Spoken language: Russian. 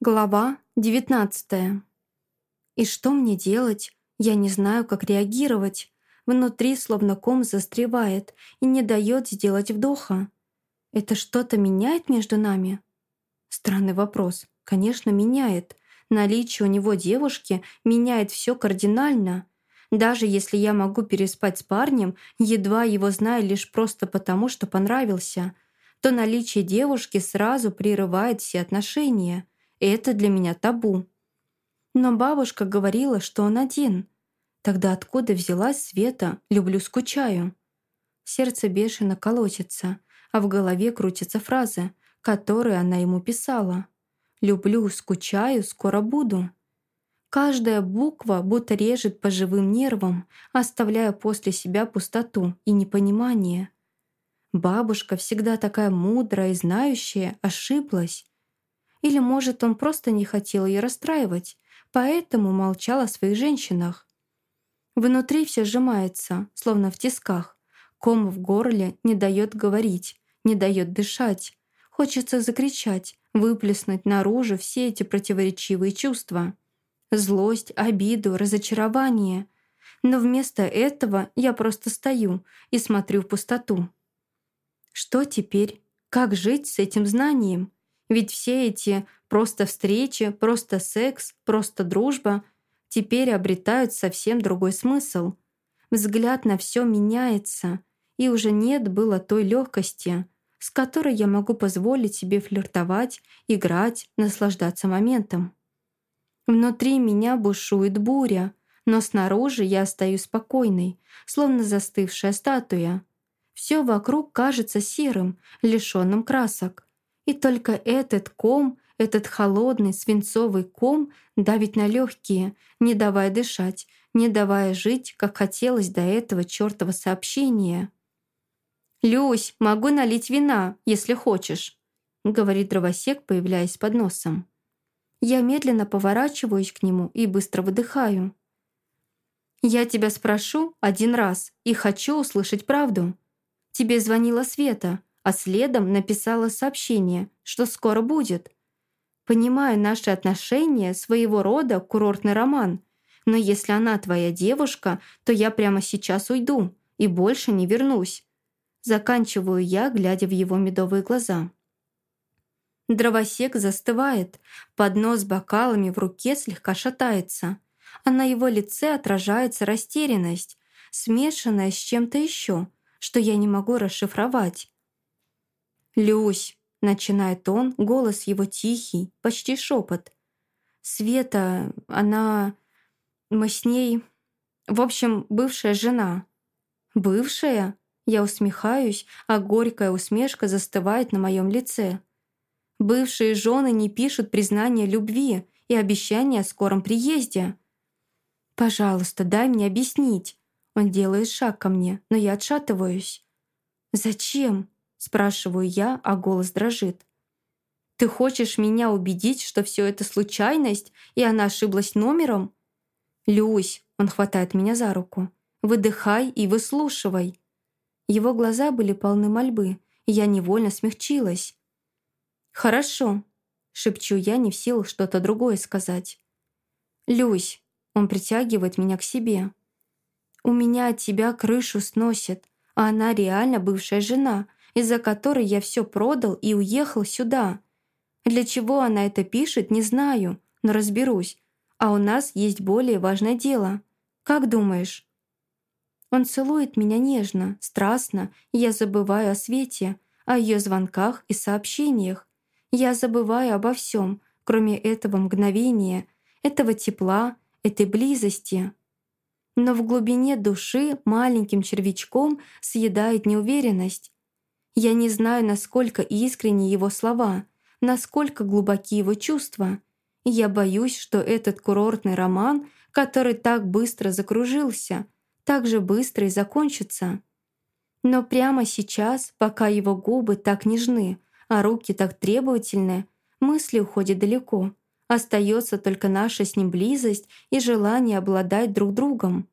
Глава 19. И что мне делать? Я не знаю, как реагировать. Внутри словно ком застревает и не дает сделать вдоха. Это что-то меняет между нами? Странный вопрос. Конечно, меняет. Наличие у него девушки меняет все кардинально. Даже если я могу переспать с парнем, едва его знаю лишь просто потому, что понравился, то наличие девушки сразу прерывает все отношения — это для меня табу. Но бабушка говорила, что он один. Тогда откуда взялась Света «люблю, скучаю»? Сердце бешено колотится, а в голове крутятся фразы, которые она ему писала. «Люблю, скучаю, скоро буду». Каждая буква будто режет по живым нервам, оставляя после себя пустоту и непонимание. Бабушка, всегда такая мудрая и знающая, ошиблась. Или, может, он просто не хотел ее расстраивать, поэтому молчал о своих женщинах. Внутри все сжимается, словно в тисках. Ком в горле не дает говорить, не дает дышать. Хочется закричать, выплеснуть наружу все эти противоречивые чувства. Злость, обиду, разочарование. Но вместо этого я просто стою и смотрю в пустоту. Что теперь? Как жить с этим знанием? Ведь все эти просто встречи, просто секс, просто дружба теперь обретают совсем другой смысл. Взгляд на все меняется, и уже нет было той легкости, с которой я могу позволить себе флиртовать, играть, наслаждаться моментом. Внутри меня бушует буря, но снаружи я остаюсь спокойной, словно застывшая статуя. Все вокруг кажется серым, лишенным красок. И только этот ком, этот холодный свинцовый ком давит на легкие, не давая дышать, не давая жить, как хотелось до этого чёртова сообщения. «Люсь, могу налить вина, если хочешь», — говорит дровосек, появляясь под носом. Я медленно поворачиваюсь к нему и быстро выдыхаю. «Я тебя спрошу один раз и хочу услышать правду. Тебе звонила Света а следом написала сообщение, что скоро будет. Понимаю наши отношения, своего рода курортный роман. Но если она твоя девушка, то я прямо сейчас уйду и больше не вернусь. Заканчиваю я, глядя в его медовые глаза. Дровосек застывает, поднос с бокалами в руке слегка шатается, а на его лице отражается растерянность, смешанная с чем-то еще, что я не могу расшифровать. «Люсь!» — начинает он, голос его тихий, почти шепот. «Света, она... Мы с ней... В общем, бывшая жена». «Бывшая?» Я усмехаюсь, а горькая усмешка застывает на моем лице. Бывшие жены не пишут признания любви и обещания о скором приезде. «Пожалуйста, дай мне объяснить». Он делает шаг ко мне, но я отшатываюсь. «Зачем?» Спрашиваю я, а голос дрожит. «Ты хочешь меня убедить, что все это случайность, и она ошиблась номером?» «Люсь!» — он хватает меня за руку. «Выдыхай и выслушивай!» Его глаза были полны мольбы, и я невольно смягчилась. «Хорошо», — шепчу я, не в силах что-то другое сказать. «Люсь!» — он притягивает меня к себе. «У меня от тебя крышу сносит, а она реально бывшая жена, из-за которой я все продал и уехал сюда. Для чего она это пишет, не знаю, но разберусь. А у нас есть более важное дело. Как думаешь?» Он целует меня нежно, страстно, я забываю о Свете, о ее звонках и сообщениях. Я забываю обо всем, кроме этого мгновения, этого тепла, этой близости. Но в глубине души маленьким червячком съедает неуверенность. Я не знаю, насколько искренни его слова, насколько глубоки его чувства. я боюсь, что этот курортный роман, который так быстро закружился, так же быстро и закончится. Но прямо сейчас, пока его губы так нежны, а руки так требовательны, мысли уходят далеко. Остается только наша с ним близость и желание обладать друг другом.